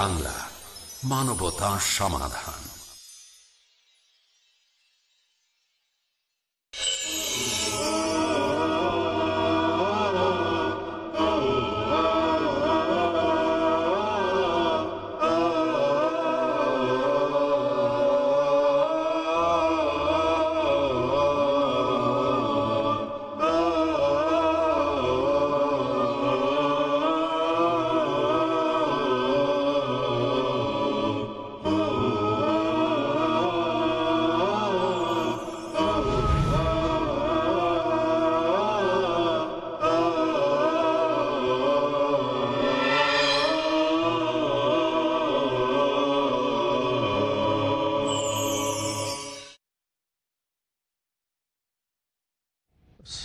বাংলা মানবতা সমাধান।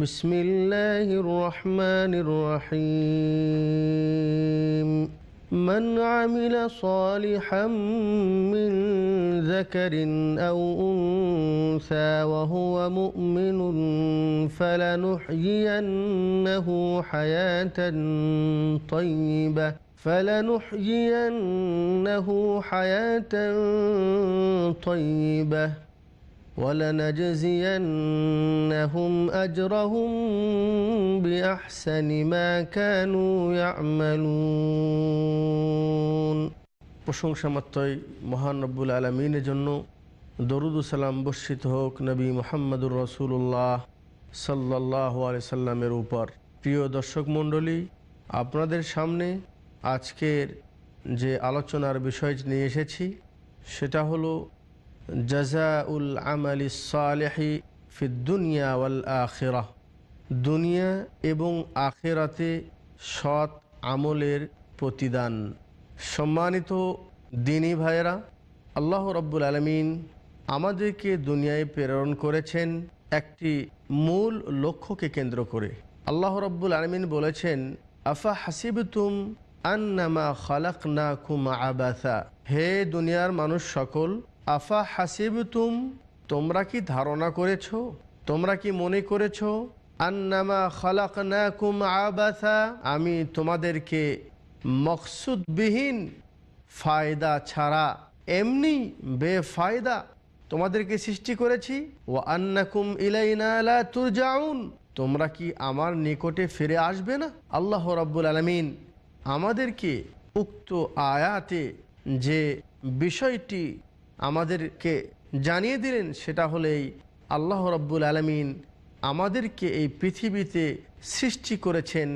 بسم الله الرحمن الرحيم. من عمل صالحا من ذكر أو أنثى وهو مؤمن فلنحيينه حياة طيبة فلنحيينه حياة طيبة. ولنجزينهم أجرهم بأحسن ما كانوا يعملون প্রশংসা মাত্রই মহান রব্বুল আলমিনের জন্য দরুদ সালাম বর্ষিত হোক নবী মোহাম্মদুর রসুল্লাহ সাল্লাহ আলি সাল্লামের উপর প্রিয় দর্শক মণ্ডলী আপনাদের সামনে আজকের যে আলোচনার বিষয় নিয়ে এসেছি সেটা হলো আখেরা দুনিয়া এবং আখেরাতে সৎ আমলের প্রতিদান। সম্মানিত দিনী ভাইয়েরা, আল্লাহ রব্বুল আলমিন আমাদেরকে দুনিয়ায় প্রেরণ করেছেন একটি মূল লক্ষ্যকে কেন্দ্র করে। আল্লাহ রব্বুল আলমিন বলেছেন, আফা হাসিবতুম আন্নামা খালাক না কুমা আবাসা। হে দুনিয়ার মানুষ সকল আফা হাসিবতুম, তোমরা কি ধারণা করেছ? তোমরা কি মনে করেছ? আন্নামা খালাক না কুম আবাসা, আমি তোমাদেরকে মকসুদবিহীন ফায়দা ছাড়া, এমনি বেফায়দা তোমাদেরকে সৃষ্টি করেছি। ও আন্নাকুম ইলাইনা তুরজাউন, তোমরা কি আমার নিকটে ফিরে আসবে না? আল্লাহ রাব্বুল আলমিন আমাদেরকে উক্ত আয়াতে যে বিষয়টি আমাদেরকে জানিয়ে দিলেন, সেটা হলেই আল্লাহ রব্বুল আলমিন আমাদেরকে এই পৃথিবীতে সৃষ্টি করেছেন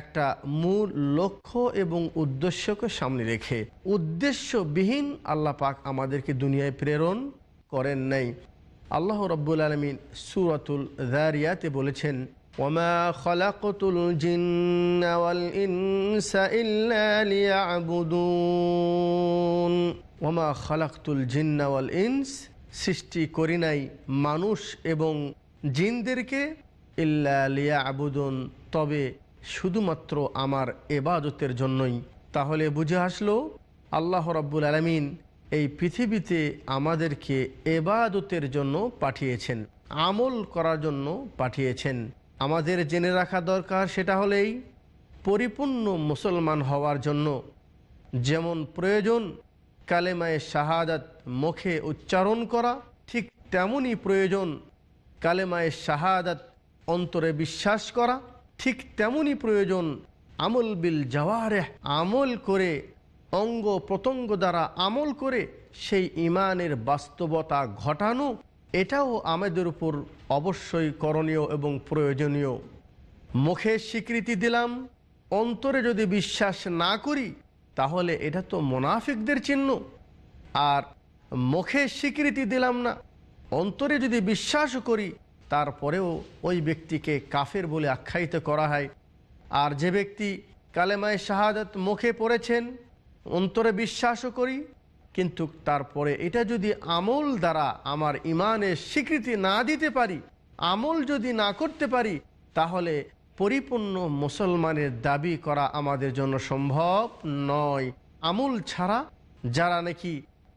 একটা মূল লক্ষ্য এবং উদ্দেশ্যকে সামনে রেখে। উদ্দেশ্যবিহীন আল্লাহ পাক আমাদেরকে দুনিয়ায় প্রেরণ করেন নাই। আল্লাহ রব্বুল আলমিন সুরাতুল দারিয়াতে বলেছেন ওমা খলাকতুল জিন্নাওয়াল ইনসা ইল্লা লিয়াবুদুন ওমা খালাকতুল জিন্নাওয়াল ইনস সৃষ্টি করি নাই মানুষ এবং জিনদেরকে ইল্লা লিয়া আবুদুন তবে শুধুমাত্র আমার এবাদতের জন্যই। তাহলে বুঝে আসলো, আল্লাহ রব্বুল আলমিন এই পৃথিবীতে আমাদেরকে এবাদতের জন্য পাঠিয়েছেন, আমল করার জন্য পাঠিয়েছেন। আমাদের জেনে রাখা দরকার সেটা হলেই পরিপূর্ণ মুসলমান হওয়ার জন্য যেমন প্রয়োজন কালেমায় শাহাদাত মুখে উচ্চারণ করা, ঠিক তেমনই প্রয়োজন কালেমায় শাহাদাত অন্তরে বিশ্বাস করা, ঠিক তেমনই প্রয়োজন আমল বিল জওয়ারে, আমল করে, অঙ্গ প্রত্যঙ্গ দ্বারা আমল করে সেই ইমানের বাস্তবতা ঘটানো এটাও আমাদের উপর অবশ্যই করণীয় এবং প্রয়োজনীয়। মুখে স্বীকৃতি দিলাম, অন্তরে যদি বিশ্বাস না করি, তাহলে এটা তো মোনাফিকদের চিহ্ন। আর মুখে স্বীকৃতি দিলাম না, অন্তরে যদি বিশ্বাস করি, তারপরেও ওই ব্যক্তিকে কাফের বলে আখ্যায়িত করা হয়। আর যে ব্যক্তি কালেমায় শাহাদত মুখে পড়েছেন, অন্তরে বিশ্বাসও করি কিন্তু তারপরে এটা যদি আমল দ্বারা আমার ইমানের স্বীকৃতি না দিতে পারি, আমল যদি না করতে পারি, তাহলে পরিপূর্ণ মুসলমানের দাবি করা আমাদের জন্য সম্ভব নয়। আমল ছাড়া যারা নাকি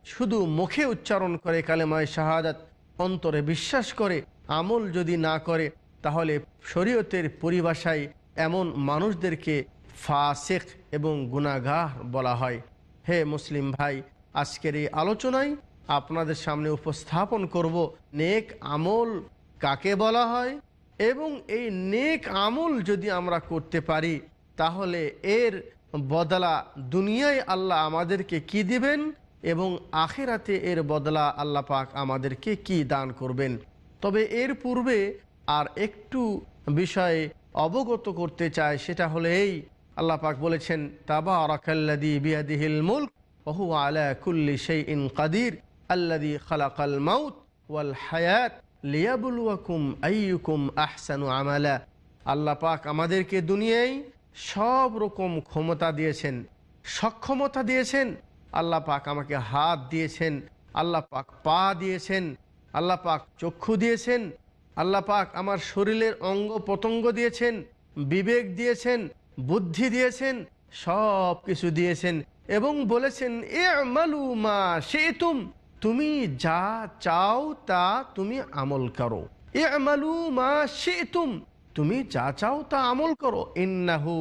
শুধু মুখে উচ্চারণ করে কালেমায় শাহাদাত, অন্তরে বিশ্বাস করে আমল যদি না করে, তাহলে শরীয়তের পরিভাষায় এমন মানুষদেরকে ফাসেক এবং গুনাগাহ বলা হয়। হে মুসলিম ভাই আজকের এই আলোচনায় আপনাদের সামনে উপস্থাপন করব নেক আমল কাকে বলা হয় এবং এই নেক আমল যদি আমরা করতে পারি, তাহলে এর বদলা দুনিয়ায় আল্লাহ আমাদেরকে কি দিবেন এবং আখেরাতে এর বদলা আল্লাহ পাক আমাদেরকে কি দান করবেন? তবে এর পূর্বে আর একটু বিষয়ে অবগত করতে চায় সেটা হলো এই। আল্লাহ পাক বলেছেন তাবা রাখাল্লাদি বিয়াদিহিল মুল্ক। ওহু আলা কুল্লি সেই ইন কাদির আল্লাদি খালাকাল মাউত ওয়াল হায়াত লিয়াবুলুয়াকুম আইয়ুকুম আহসানু আমালা। আল্লাহ পাক আমাদেরকে দুনিয়ায় সব রকম ক্ষমতা দিয়েছেন। সক্ষমতা দিয়েছেন। আল্লাহ পাক আমাকে হাত দিয়েছেন। আল্লাহ পাক পা দিয়েছেন। আল্লাহ পাক চক্ষু দিয়েছেন। আল্লাহ পাক আমার শরীরের অঙ্গ প্রত্যঙ্গ দিয়েছেন। বিবেক দিয়েছেন। বুদ্ধি দিয়েছেন। সব কিছু দিয়েছেন। এবং বলেছেন এ মালু মা সে তুম যা চাও তা তুমি আমল করো। এ আমালু মা সে তুম যা চাও তা আমল করো। ইন্নাহু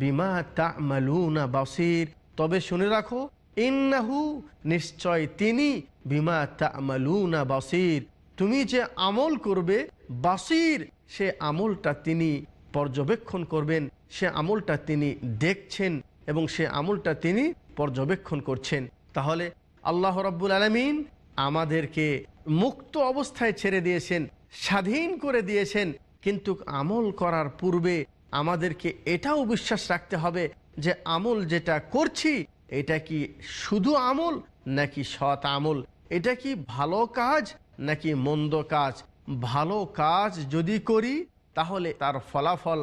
বিমা তামালুনা বাসির। তবে শুনে রাখো, ইন্নাহু নিশ্চয় তিনি বিমা তামালুনা বাসির। তুমি যে আমল করবে, বাসির সে আমলটা তিনি পর্যবেক্ষণ করবেন, সে আমলটা তিনি দেখছেন এবং সে আমলটা তিনি পর্যবেক্ষণ করছেন। তাহলে আল্লাহ রব্বুল আলমিন আমাদেরকে মুক্ত অবস্থায় ছেড়ে দিয়েছেন, স্বাধীন করে দিয়েছেন। কিন্তু আমল করার পূর্বে আমাদেরকে এটাও বিশ্বাস রাখতে হবে যে আমল যেটা করছি, এটা কি শুধু আমল নাকি সৎ আমল? এটা কি ভালো কাজ নাকি মন্দ কাজ? ভালো কাজ যদি করি, তাহলে তার ফলাফল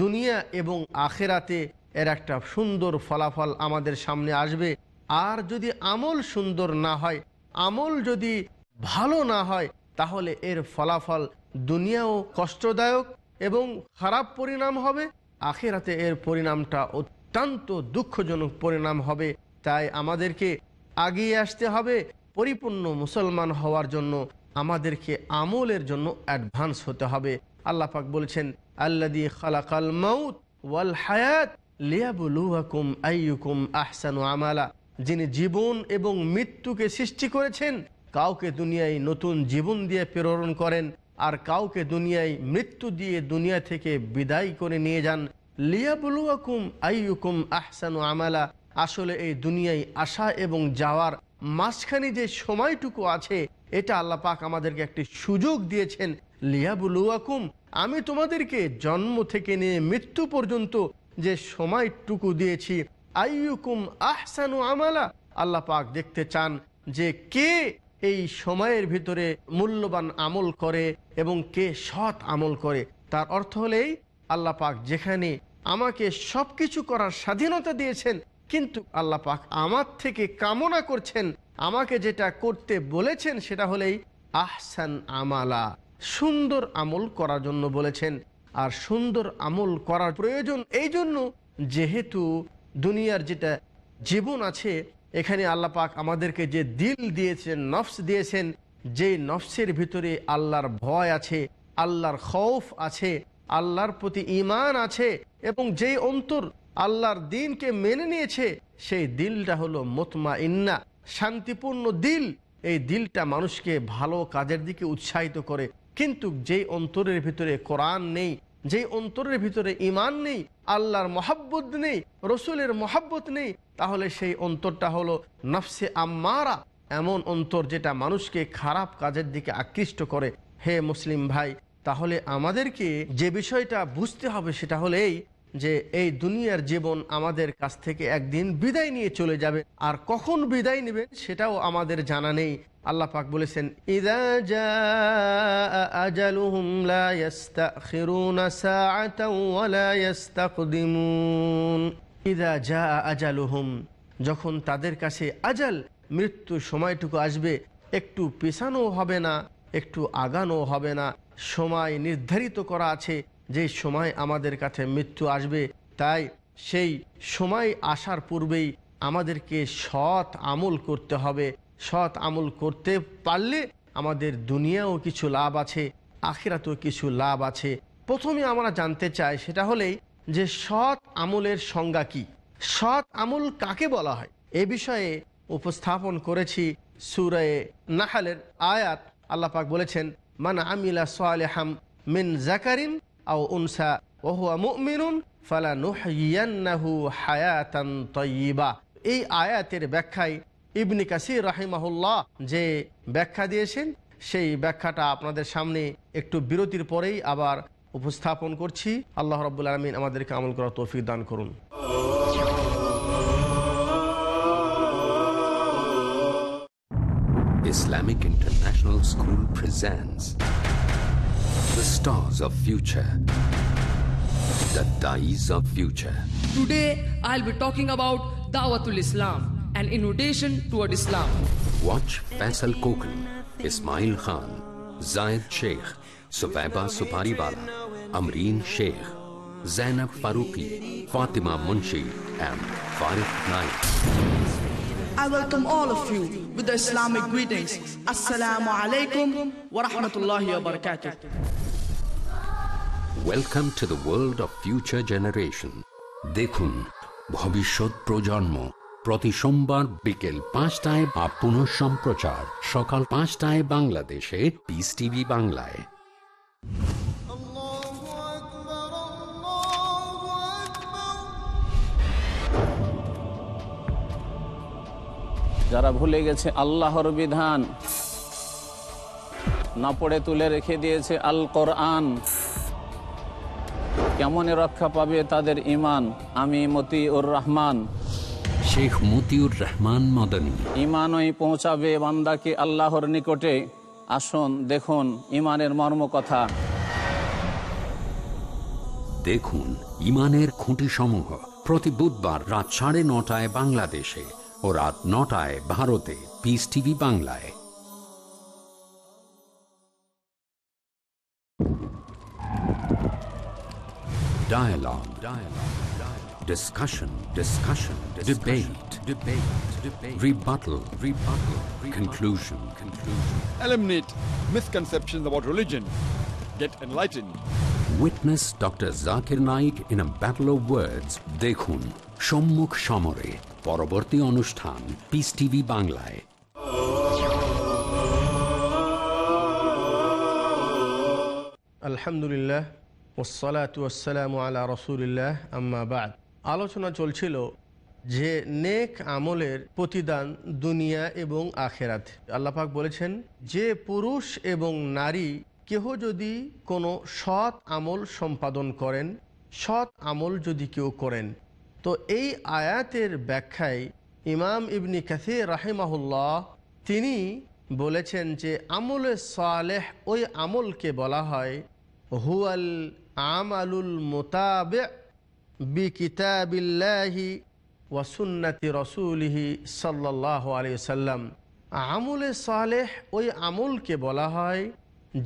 দুনিয়া এবং আখেরাতে এর একটা সুন্দর ফলাফল আমাদের সামনে আসবে। আর যদি আমল সুন্দর না হয়, আমল যদি ভালো না হয়, তাহলে এর ফলাফল দুনিয়াও কষ্টদায়ক এবং খারাপ পরিণাম হবে, আখেরাতে এর পরিণামটা অত্যন্ত দুঃখজনক পরিণাম হবে। তাই আমাদেরকে আগিয়ে আসতে হবে, পরিপূর্ণ মুসলমান হওয়ার জন্য, আমাদেরকে আমলের জন্য অ্যাডভান্স হতে হবে। আল্লাহ পাক বলছেন আল্লাদি খালাকাল মাউত ওয়াল হায়াত। আহসানু আমালা। যিনি জীবন এবং মৃত্যুকে সৃষ্টি করেছেন, কাউকে দুনিয়ায় নতুন জীবন দিয়ে প্রেরণ করেন, আর কাউকে দুনিয়ায় মৃত্যু দিয়ে দুনিয়া থেকে বিদায় করে নিয়ে যান। লিয়াবুলুয়াকুম আইয়ুকুম আহসানু আমালা। আসলে এই দুনিয়ায় আসা এবং যাওয়ার মাঝখানে যে সময়টুকু আছে, এটা আল্লাহ পাক আমাদেরকে একটি সুযোগ দিয়েছেন। লিয়াবুলুয়াকুম, আমি তোমাদেরকে জন্ম থেকে নিয়ে মৃত্যু পর্যন্ত যে সময়টুকু দিয়েছি। আইয়ুকুম আহসানু আমালা। আল্লাহ পাক দেখতে চান যে কে এই সময়ের ভিতরে মূল্যবান আমল করে এবং কে সৎ আমল করে। তার অর্থ হলেই আল্লাহ পাক যেখানে আমাকে সব কিছু করার স্বাধীনতা দিয়েছেন, কিন্তু আল্লাহ পাক আমার থেকে কামনা করছেন, আমাকে যেটা করতে বলেছেন সেটা হলেই আহসান আমালা। সুন্দর আমল করার জন্য বলেছেন। আর সুন্দর আমল করার প্রয়োজন। এই জন্য যেহেতু দুনিয়ার যেটা জীবন আছে, এখানে আল্লাহ পাক আমাদেরকে যে দিল দিয়েছেন, নফস দিয়েছেন যে নফসের ভিতরে আল্লাহর ভয় আছে, আল্লাহর খৌফ আছে, আল্লাহর প্রতি ইমান আছে, এবং যেই অন্তর আল্লাহর দিনকে মেনে নিয়েছে, সেই দিলটা হলো মোতমা ইন্না শান্তিপূর্ণ দিল। এই দিলটা মানুষকে ভালো কাজের দিকে উৎসাহিত করে কিন্তু যেই অন্তরের ভিতরে কোরআন নেই, যেই অন্তরের ভিতরে ইমান নেই, আল্লাহর মহাব্বত নেই, রসুলের মহাব্বত নেই, তাহলে সেই অন্তরটা হলো নফসে আম্মারা। এমন অন্তর যেটা মানুষকে খারাপ কাজের দিকে আকৃষ্ট করে। হে মুসলিম ভাই, তাহলে আমাদেরকে যে বিষয়টা বুঝতে হবে সেটা হলো এই যে এই দুনিয়ার জীবন আমাদের কাছ থেকে একদিন বিদায় নিয়ে চলে যাবে। আর কখন বিদায় নেবেন সেটাও আমাদের জানা নেই। আল্লাহ পাক বলেছেন যখন তাদের কাছে আজাল, মৃত্যু সময়টুকু আসবে, একটু পেছানো হবে না, একটু আগানো হবে না। সময় নির্ধারিত করা আছে যে সময় আমাদের কাছে মৃত্যু আসবে, তাই সেই সময় আসার পূর্বেই আমাদেরকে সৎ আমল করতে হবে। সৎ আমল করতে পারলে আমাদের দুনিয়াও কিছু লাভ আছে, আখিরাতেও কিছু লাভ আছে। প্রথমে আমরা জানতে চাই সেটা হলেই যে সৎ আমলের সংজ্ঞা কি? সৎ আমল কাকে বলা হয়? এ বিষয়ে উপস্থাপন করেছি সুরে নাহালের আয়াত। আল্লাহ পাক বলেছেন, মান আমিলা সালেহাম মিন জাকারিন আও উনসা, ওহুয়া মুমিনুন, ফালা নুহিয়ান্নাহু হায়াতান তয়্যিবা এই আয়াতের ব্যাখ্যায় ইবনি কাসির রাহিমাহুল্লাহ যে ব্যাখ্যা দিয়েছেন, সেই ব্যাখ্যাটা আপনাদের সামনে একটু বিরতির পরেই আবার উপস্থাপন করছি। আল্লাহ রব্বুল আলমিন আমাদেরকে আমল করার তৌফিক দান করুন। Islamic International School presents The Stars of Future, The Dies of Future. Today, I'll be talking about Dawatul Islam, an invitation toward Islam. Watch Faisal Kokan, Ismail Khan, Zayed Sheikh, Subaiba Supariwala, Amreen Sheikh, Zainab Faruqi, Fatima Munshi, and Farid Naik. I welcome all of you with the Islamic greetings. Assalamu alaikum wa rahmatullahi wa barakatuh. Welcome to the world of future generation দেখুন, ভবিষ্যৎ প্রজন্ম, প্রতি সোমবার বিকেল পাঁচটায় বা পুনঃ সম্প্রচার, সকাল পাঁচটায় বাংলাদেশে পিস টিভি বাংলায়। যারা ভুলে গেছে আল্লাহর বিধান, না পড়ে তুলে রেখে দিয়েছে আল কোরআন কেমনে রক্ষা পাবে তাদের ইমান আমি মতিউর রহমান। শেখ মতিউর রহমান মদনী। ইমানই পৌঁছাবে বান্দাকে আল্লাহর নিকটে। আসুন দেখুন ইমানের মর্ম কথা দেখুন ইমানের খুঁটি সমূহ প্রতি বুধবার রাত সাড়ে নটায় বাংলাদেশে ও রাত নটায় ভারতে। পিস টিভি বাংলায়। Dialogue. Dialogue. Dialogue. Discussion. Discussion. Debate. Debate. Debate. Rebuttal. Rebuttal. Conclusion. Conclusion. Eliminate misconceptions about religion. Get enlightened. Witness Dr. Zakir Naik in a battle of words. দেখুন সম্মুখ সমরে পরবর্তী অনুষ্ঠান পিস টিভি বাংলায় আলহামদুলিল্লাহ ওসালাত ওসালাম আলা রসুলিল্লাহ আম্মা বাদ আলোচনা চলছিল যে নেক আমলের প্রতিদান দুনিয়া এবং আখেরাত। আল্লাপাক বলেছেন, যে পুরুষ এবং নারী কেহ যদি কোনো সৎ আমল সম্পাদন করেন, সৎ আমল যদি কেউ করেন, তো এই আয়াতের ব্যাখ্যায় ইমাম ইবনি কাসির রাহিমাহুল্লাহ তিনি বলেছেন যে আমলে সালেহ ওই আমলকে বলা হয় হুয়াল আমালুল মোতাবে ওয়াসুন্নতি রসুলিহি সাল্লাহ আলি সাল্লাম সালেহ ওই আমলকে বলা হয়,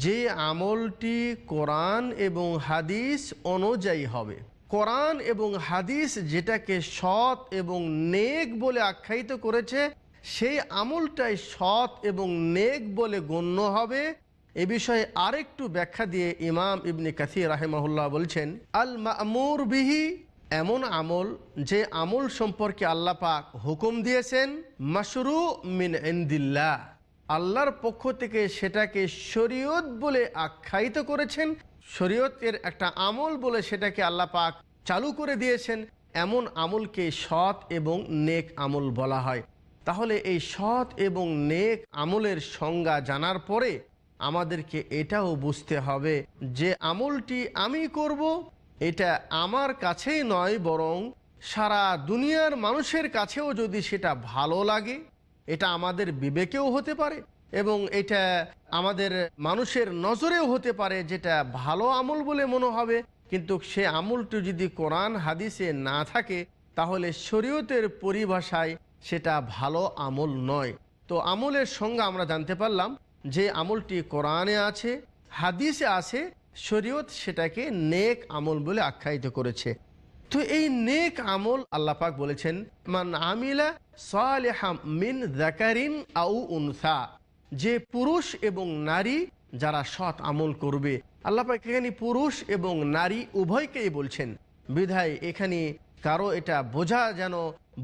যে আমলটি কোরআন এবং হাদিস অনুযায়ী হবে। কোরআন এবং হাদিস যেটাকে সৎ এবং নেক বলে আখ্যায়িত করেছে, সেই আমলটাই সৎ এবং নেক বলে গণ্য হবে। এ বিষয়ে আরেকটু ব্যাখ্যা দিয়ে ইমাম ইবনে কাসির রাহেমাহুল্লাহ বলছেন আল মামুর বিহি এমন আমল যে আমল সম্পর্কে আল্লাহ পাক হুকুম দিয়েছেন মাসরু মিন ইন্দিল্লাহ। আল্লাহর পক্ষ থেকে সেটাকে শরীয়ত বলে আখ্যায়িত করেছেন, শরীয়তের একটা আমল বলে সেটাকে আল্লাহ পাক চালু করে দিয়েছেন, এমন আমলকে সৎ এবং নেক আমল বলা হয়। তাহলে এই সৎ এবং নেক আমলের সংজ্ঞা জানার পরে আমাদেরকে এটাও বুঝতে হবে যে আমলটি আমি করব, এটা আমার কাছেই নয়, বরং সারা দুনিয়ার মানুষের কাছেও যদি সেটা ভালো লাগে, এটা আমাদের বিবেকেও হতে পারে এবং এটা আমাদের মানুষের নজরেও হতে পারে যেটা ভালো আমল বলে মনে হবে। কিন্তু সে আমলটি যদি কোরআন হাদিসে না থাকে, তাহলে শরীয়তের পরিভাষায় সেটা ভালো আমল নয়। তো আমলের সঙ্গে আমরা জানতে পারলাম যে আমলটি কোরআনে আছে, হাদিসে আছে, শরীয়ত সেটাকে নেক আমল বলে আখ্যায়িত করেছে। তো এই নেক আমল আল্লাহ পাক বলেছেন, মান আমিলা সালেহাম মিন জাকারিন আউ উনসা যে পুরুষ এবং নারী যারা সৎ আমল করবে। আল্লাহ পাক এখানে পুরুষ এবং নারী উভয়কেই বলছেন। বিধায় এখানে কারও এটা বোঝা যেন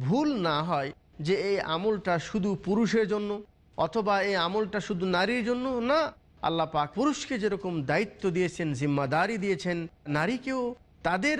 ভুল না হয় যে এই আমলটা শুধু পুরুষের জন্য অথবা এই আমলটা শুধু নারীর জন্য না, আল্লাহ পাক পুরুষকে যেরকম দায়িত্ব দিয়েছেন, জিম্মাদারি দিয়েছেন, নারীকেও তাদের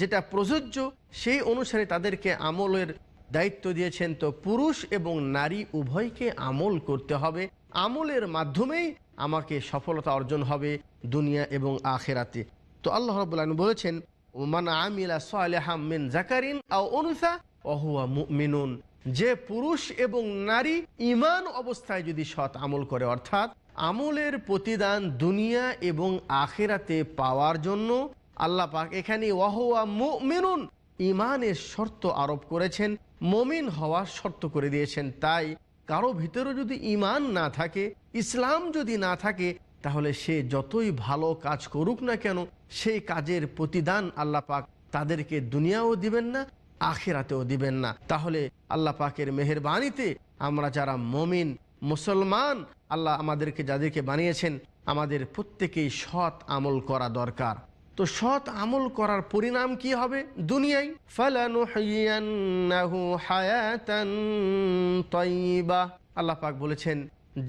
যেটা প্রযোজ্য সেই অনুসারে তাদেরকে আমলের দায়িত্ব দিয়েছেন। তো পুরুষ এবং নারী উভয়কে আমল করতে হবে। আমলের মাধ্যমেই আমাকে সফলতা অর্জন হবে দুনিয়া এবং আখেরাতে। তো আল্লাহ রবুল্লাহ বলেছেন, ওমান আমিলা সালেহাম মিন জাকারিন আও অনুসা অহুয়া মুমিনুন। যে পুরুষ এবং নারী ইমান অবস্থায় যদি সৎ আমল করে, অর্থাৎ আমলের প্রতিদান দুনিয়া এবং আখেরাতে পাওয়ার জন্য আল্লাহ পাক এখানে ওয়াহুয়া মুমিনুন ইমানের শর্ত আরোপ করেছেন, মমিন হওয়ার শর্ত করে দিয়েছেন। তাই কারও ভিতরে যদি ইমান না থাকে, ইসলাম যদি না থাকে, তাহলে সে যতই ভালো কাজ করুক না কেন, সেই কাজের প্রতিদান আল্লাহ পাক তাদেরকে দুনিয়াও দিবেন না আখেরাতেও দিবেন না। তাহলে আল্লাহ পাকের মেহরবানিতে আমরা যারা মমিন, মুসলমান, আল্লাহ আমাদেরকে যাদেরকে বানিয়েছেন, আমাদের প্রত্যেকেই সৎ আমল করা দরকার। তো সৎ আমল করার পরিণাম কি হবে দুনিয়ায়? পাক বলেছেন,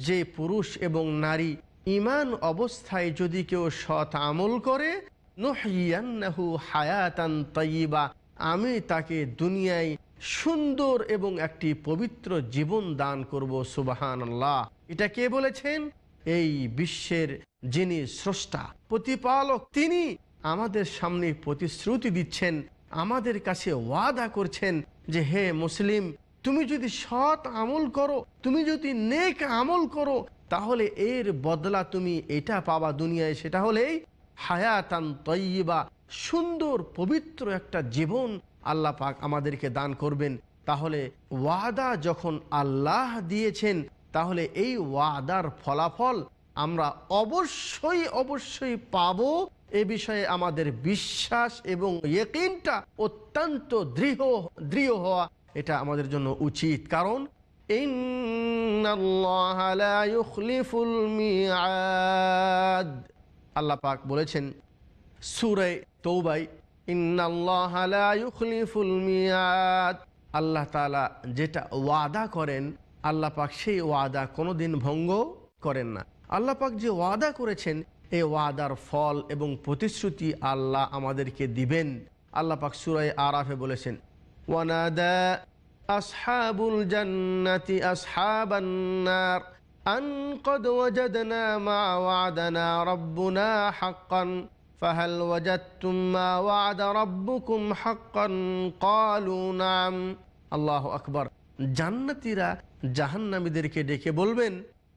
যে পুরুষ এবং নারী ইমান অবস্থায় যদি কেউ সৎ আমল করে, নুহিয়ান্নাহু হায়াতান তয়্যিবা আমি তাকে দুনিয়ায় সুন্দর এবং একটি পবিত্র জীবন দান করব সুবাহান আল্লাহ এটা কে বলেছেন? এই বিশ্বের যিনি স্রষ্টা, প্রতিপালক, তিনি আমাদের সামনে প্রতিশ্রুতি দিচ্ছেন, আমাদের কাছে ওয়াদা করছেন যে, হে মুসলিম, তুমি যদি সৎ আমল করো, তুমি যদি নেক আমল করো, তাহলে এর বদলা তুমি এটা পাবা দুনিয়ায়। সেটা হলেই হায়াতান তৈবা সুন্দর, পবিত্র একটা জীবন আল্লাহ পাক আমাদেরকে দান করবেন। তাহলে ওয়াদা যখন আল্লাহ দিয়েছেন, তাহলে এই ওয়াদার ফলাফল আমরা অবশ্যই অবশ্যই পাব। এ বিষয়ে আমাদের বিশ্বাস এবং ইয়েকিনটা অত্যন্ত দৃঢ় দৃঢ় হওয়া এটা আমাদের জন্য উচিত। কারণ আল্লাহ পাক বলেছেন সুরে তৌবাই মিয়াদ আল্লাহ তালা যেটা ওয়াদা করেন আল্লাহ পাক সেই ওয়াদা কোনোদিন ভঙ্গ করেন না আল্লাহ পাক যে ওয়াদা করেছেন এই ওয়াদার ফল এবং প্রতিশ্রুতি আল্লাহ আমাদেরকে দিবেন আল্লাহ পাক সুরাই আরাফে বলেছেন ওয়ানাদা আসহাবুল জান্নাতি আসহাবান্নার أن قد وجدنا ما وعدنا ربنا حقا فهل وجدتم ما وعد ربكم حقا قالوا نعم الله أكبر জান্নাতীরা জাহান্নামীদেরকে ডেকে বলবেন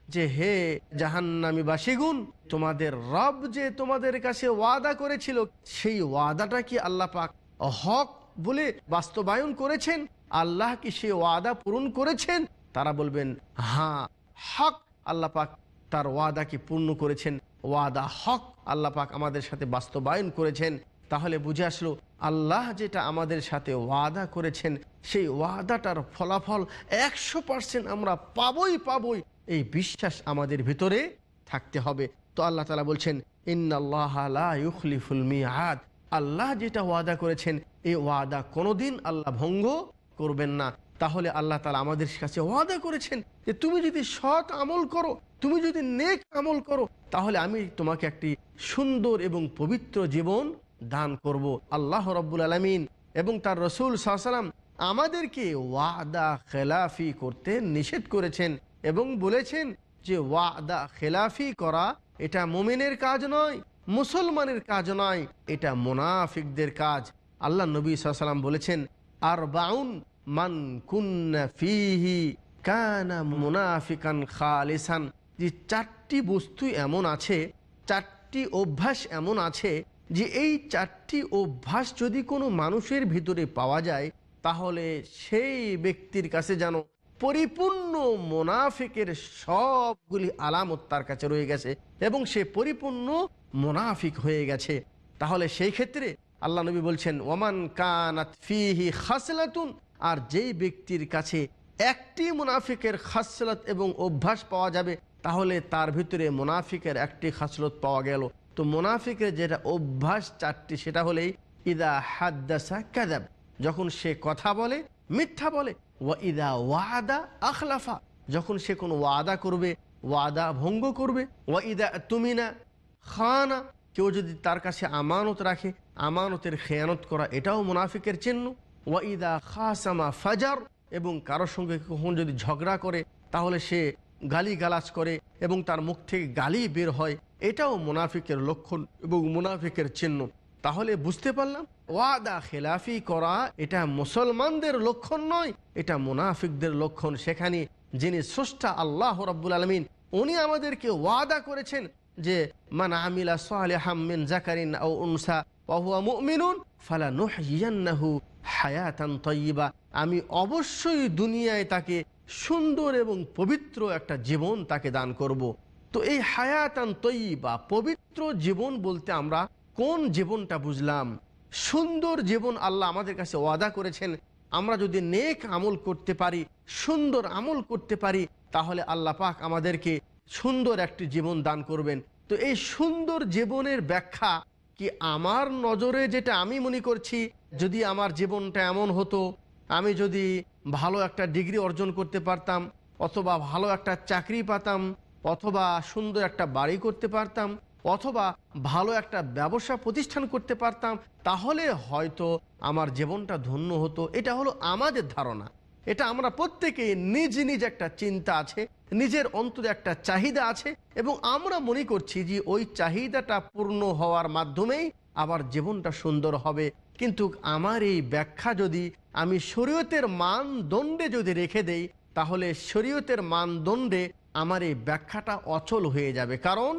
যে হে জাহান্নামী বাসীগুন তোমাদের রব যে তোমাদের কাছে ওয়াদা করেছিল সেই ওয়াদাটা কি আল্লাহ পাক হক বলে বাস্তবায়ন করেছেন আল্লাহ কি সে ওয়াদা পূরণ করেছেন তারা বলবেন হ্যাঁ হক আল্লাহ পাক তার ওয়াদাকে পূর্ণ করেছেন ওয়াদা হক আল্লাহ পাক আমাদের সাথে বাস্তবায়ন করেছেন। তাহলে বুঝে আসলো, আল্লাহ যেটা আমাদের সাথে ওয়াদা করেছেন, সেই ওয়াদাটার ফলাফল একশো পার্সেন্ট আমরা পাবই পাবই। এই বিশ্বাস আমাদের ভিতরে থাকতে হবে। তো আল্লাহ তালা বলছেন ইন্নআল্লাহলিফুল আল্লাহ যেটা ওয়াদা করেছেন এই ওয়াদা কোনোদিন আল্লাহ ভঙ্গ করবেন না। তাহলে আল্লাহ তালা আমাদের কাছে ওয়াদা করেছেন যে, তুমি যদি সৎ আমল করো তুমি যদি নেক আমল করো, তাহলে আমি তোমাকে একটি সুন্দর এবং পবিত্র জীবন দান করব। আল্লাহ রব্বুল আলমিন এবং তার রসুল সাহসালাম আমাদেরকে ওয়াদা খেলাফি করতে নিষেধ করেছেন এবং বলেছেন যে ওয়াদা খেলাফি করা এটা মোমেনের কাজ নয়, মুসলমানের কাজ নয়, এটা মোনাফিকদের কাজ। আল্লাহ নবী সাল্লাম বলেছেন আর বাউন মান কুন্না ফিহি কানা মুনাফিকান খালিসান। যে চারটি বস্তু এমন আছে, চারটি অভ্যাস এমন আছে যে এই চারটি অভ্যাস যদি কোনো মানুষের ভিতরে পাওয়া যায়, তাহলে সেই ব্যক্তির কাছে যেন পরিপূর্ণ মোনাফিকের সবগুলি আলামত তার কাছে রয়ে গেছে এবং সে পরিপূর্ণ মোনাফিক হয়ে গেছে। তাহলে সেই ক্ষেত্রে আল্লাহ নবী বলছেন, ওমান কানাত খাসলাতুন আর যেই ব্যক্তির কাছে একটি মুনাফিকের খাসলত এবং অভ্যাস পাওয়া যাবে তাহলে তার ভিতরে মুনাফিকের একটি খাসলত পাওয়া গেল। তো মুনাফিকের যেটা অভ্যাস চারটি, সেটা হলেই ইদা হাদ্দাসা কাদাব যখন সে কথা বলে, মিথ্যা বলে, ওয়া ইদা ওয়াদা আখলাফা। যখন সে কোনো ওয়াদা করবে, ওয়াদা ভঙ্গ করবে, ওয়া ইদা তুমিনা খানা। কেউ যদি তার কাছে আমানত রাখে, আমানতের খেয়ানত করা, এটাও মুনাফিকের চিহ্ন। ওয়া ইদা খাসামা ফাজার। এবং কারোর সঙ্গে কখন যদি ঝগড়া করে, তাহলে সে গালি গালাজ করে এবং তার মুখ থেকে গালি বের হয়, এটাও মুনাফিকের লক্ষণ এবং মুনাফিকের চিহ্ন। তাহলে বুঝতে পারলাম? ওয়াদা খেলাফি করা এটা মুসলমানদের লক্ষণ নয়, এটা মুনাফিকদের লক্ষণ। সেখানে যিনি স্রষ্টা আল্লাহ রাব্বুল আলমিন, উনি আমাদেরকে ওয়াদা করেছেন যে, মান আমিলা সালিহাম মিন জাকারিন মুমিনুন ফালা হায়াতান তাইয়্যিবা আমি অবশ্যই দুনিয়ায় তাকে সুন্দর এবং পবিত্র একটা জীবন তাকে দান করব। তো এই হায়াতান তৈবা পবিত্র জীবন বলতে আমরা কোন জীবনটা বুঝলাম সুন্দর জীবন আল্লাহ আমাদের কাছে ওয়াদা করেছেন, আমরা যদি নেক আমল করতে পারি, সুন্দর আমল করতে পারি, তাহলে আল্লাহ পাক আমাদেরকে সুন্দর একটি জীবন দান করবেন তো এই সুন্দর জীবনের ব্যাখ্যা কি আমার নজরে যেটা আমি মনে করছি, যদি আমার জীবনটা এমন হতো, আমি যদি ভালো একটা ডিগ্রি অর্জন করতে পারতাম, অথবা ভালো একটা চাকরি পাতাম, অথবা সুন্দর একটা বাড়ি করতে পারতাম, অথবা ভালো একটা ব্যবসা প্রতিষ্ঠান করতে পারতাম, তাহলে হয়তো আমার জীবনটা ধন্য হতো। এটা হলো আমাদের ধারণা। এটা আমরা প্রত্যেকেই নিজ নিজ একটা চিন্তা আছে, নিজের অন্তরে একটা চাহিদা আছে, এবং আমরা মনে করছি যে ওই চাহিদাটা পূর্ণ হওয়ার মাধ্যমেই আবার জীবনটা সুন্দর হবে। কিন্তু আমার এই ব্যাখ্যা যদি আমি শরীয়তের মানদণ্ডে যদি রেখে দেই, তাহলে শরীয়তের মানদণ্ডে আমার এই ব্যাখ্যাটা অচল হয়ে যাবে। কারণ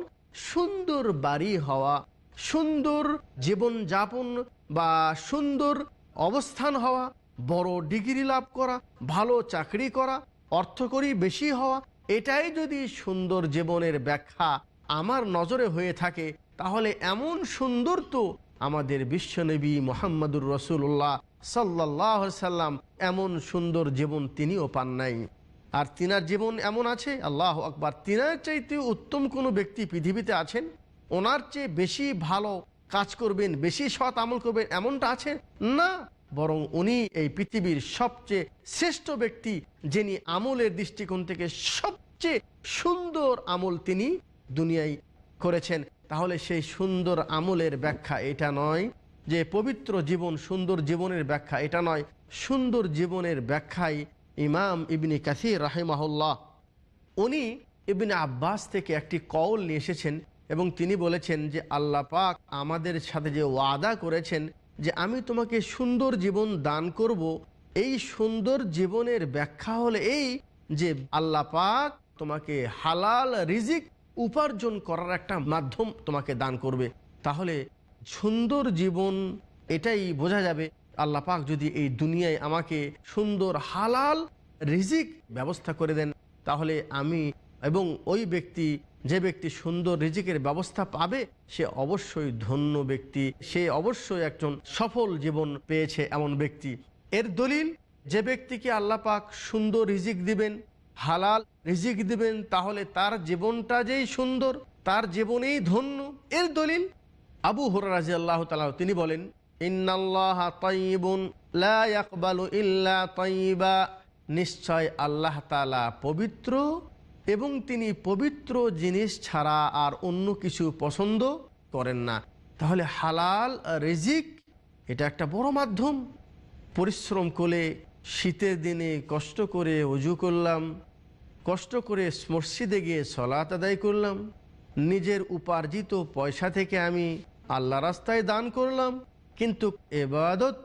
সুন্দর বাড়ি হওয়া, সুন্দর জীবন যাপন বা সুন্দর অবস্থান হওয়া, বড় ডিগ্রি লাভ করা, ভালো চাকরি করা, অর্থকরী বেশি হওয়া, এটাই যদি সুন্দর জীবনের ব্যাখ্যা আমার নজরে হয়ে থাকে, তাহলে এমন সুন্দর তো আমাদের বিশ্বনবী মোহাম্মদুর রসুল্লাহ সাল্লাহ সাল্লাম, এমন সুন্দর জীবন তিনিও পান নাই। আর তিনার জীবন এমন আছে, আল্লাহ আকবার, তিনার চাইতে উত্তম কোনো ব্যক্তি পৃথিবীতে আছেন, ওনার চেয়ে বেশি ভালো কাজ করবেন, বেশি সৎ আমল করবেন এমনটা আছে? না, বরং উনি এই পৃথিবীর সবচেয়ে শ্রেষ্ঠ ব্যক্তি, যিনি আমলের দৃষ্টিকোণ থেকে সবচেয়ে সুন্দর আমল তিনি দুনিয়ায় করেছেন। তাহলে সেই সুন্দর আমলের ব্যাখ্যা এটা নয়। যে পবিত্র জীবন সুন্দর জীবনের ব্যাখ্যা, এটা নয়। সুন্দর জীবনের ব্যাখ্যায় ইমাম ইবনি কাসির রাহেমাহুল্লাহ। উনি ইবনে আব্বাস থেকে একটি কওল নিয়ে এসেছেন এবং তিনি বলেছেন যে, আল্লাহ পাক আমাদের সাথে যে ওয়াদা করেছেন যে, আমি তোমাকে সুন্দর জীবন দান করব, এই সুন্দর জীবনের ব্যাখ্যা হলে এই যে, আল্লাহ পাক তোমাকে হালাল রিজিক উপার্জন করার একটা মাধ্যম তোমাকে দান করবে। তাহলে সুন্দর জীবন, এটাই বোঝা যাবে আল্লাহ পাক যদি এই দুনিয়ায় আমাকে সুন্দর, হালাল রিজিক ব্যবস্থা করে দেন, তাহলে আমি এবং ওই ব্যক্তি, যে ব্যক্তি সুন্দর রিজিকের ব্যবস্থা পাবে, সে অবশ্যই ধন্য ব্যক্তি। সে অবশ্যই একজন সফল জীবন পেয়েছে এমন ব্যক্তি। এর দলিল, যে ব্যক্তিকে আল্লাহ পাক সুন্দর রিজিক দিবেন, হালাল রিজিক দিবেন, তাহলে তার জীবনটা যেই সুন্দর, তার জীবনেই ধন্য। এর দলিল আবু হরাজি আল্লাহ তালা তিনি বলেন নিশ্চয় আল্লাহ তালা পবিত্র এবং তিনি পবিত্র জিনিস ছাড়া আর অন্য কিছু পছন্দ করেন না। তাহলে হালাল রেজিক, এটা একটা বড় মাধ্যম। পরিশ্রম করে, শীতের দিনে কষ্ট করে অজু করলাম, কষ্ট করে মসজিদে গিয়ে সলাত আদায় করলাম, নিজের উপার্জিত পয়সা থেকে আমি আল্লাহ রাস্তায় দান করলাম। কিন্তু এবাদত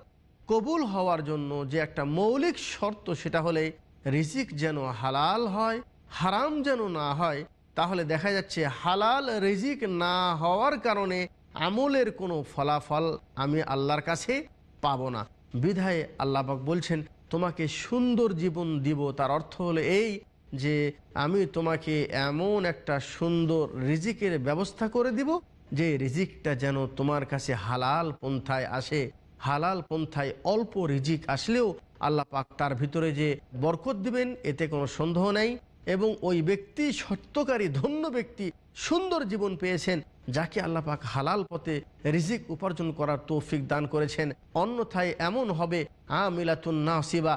কবুল হওয়ার জন্য যে একটা মৌলিক শর্ত সেটা হলে রিজিক যেন হালাল হয়, হারাম যেন না হয়, তাহলে দেখা যাচ্ছে হালাল রিজিক না হওয়ার কারণে আমলের কোনো ফলাফল আমি আল্লাহর কাছে পাবো না। বিধায় আল্লাপাক বলছেন, তোমাকে সুন্দর জীবন দিব। তার অর্থ হলো এই যে আমি তোমাকে এমন একটা সুন্দর রিজিকের ব্যবস্থা করে দিব যে রিজিকটা যেন তোমার কাছে হালাল পন্থায় আসে, হালাল পন্থায় অল্প রিজিক আসলেও আল্লাহ পাক তার ভিতরে যে বরকত দিবেন, এতে কোনো সন্দেহ নাই এবং ওই ব্যক্তি সত্যকারী, ধন্য ব্যক্তি সুন্দর জীবন পেয়েছেন, যাকে আল্লাহ পাক হালাল পথে রিজিক উপার্জন করার তৌফিক দান করেছেন। অন্যথায় এমন হবে, আমিলাতুন নাসিবা,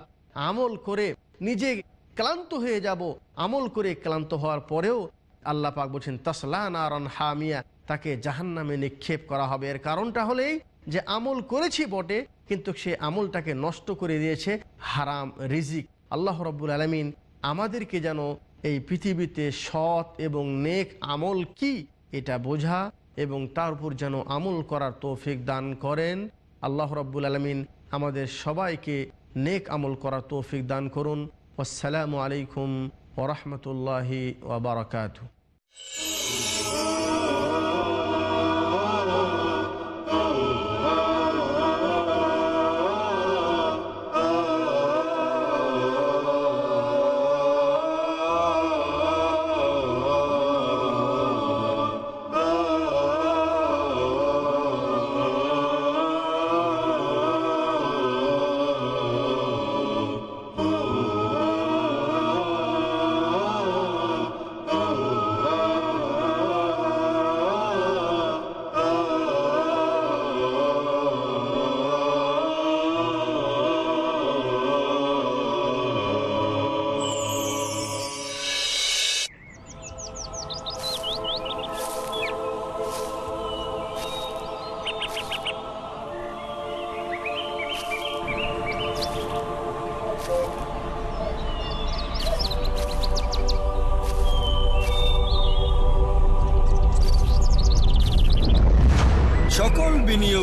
আমল করে নিজে ক্লান্ত হয়ে যাব। আমল করে ক্লান্ত হওয়ার পরেও আল্লাহ পাক বলছেন, তসলা নারন হামিয়া তাকে জাহান্নামে নিক্ষেপ করা হবে। এর কারণটা হলেই যে আমল করেছি বটে, কিন্তু সে আমলটাকে নষ্ট করে দিয়েছে হারাম রিজিক। আল্লাহ রব্বুল আলমিন আমাদেরকে যেন এই পৃথিবীতে সৎ এবং নেক আমল কি এটা বোঝা এবং তার উপর যেন আমল করার তৌফিক দান করেন। আল্লাহ রব্বুল আলমিন আমাদের সবাইকে নেক আমল করার তৌফিক দান করুন। আসসালামু আলাইকুম ওরহমতুল্লাহি ওবরাকাতু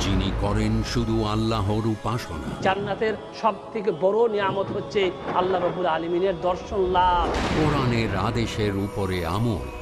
যিনি করেন শুধু আল্লাহর উপাসনা। জান্নাতের সব থেকে বড় নিয়ামত হচ্ছে আল্লাহ রবুল আলমিনের দর্শন লাভ। কোরআনের আদেশের উপরে আমল।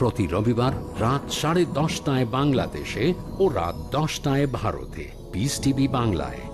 প্রতি রবিবার রাত সাড়ে দশটায় বাংলাদেশে ও রাত দশটায় ভারতে। পিস টিভি বাংলায়।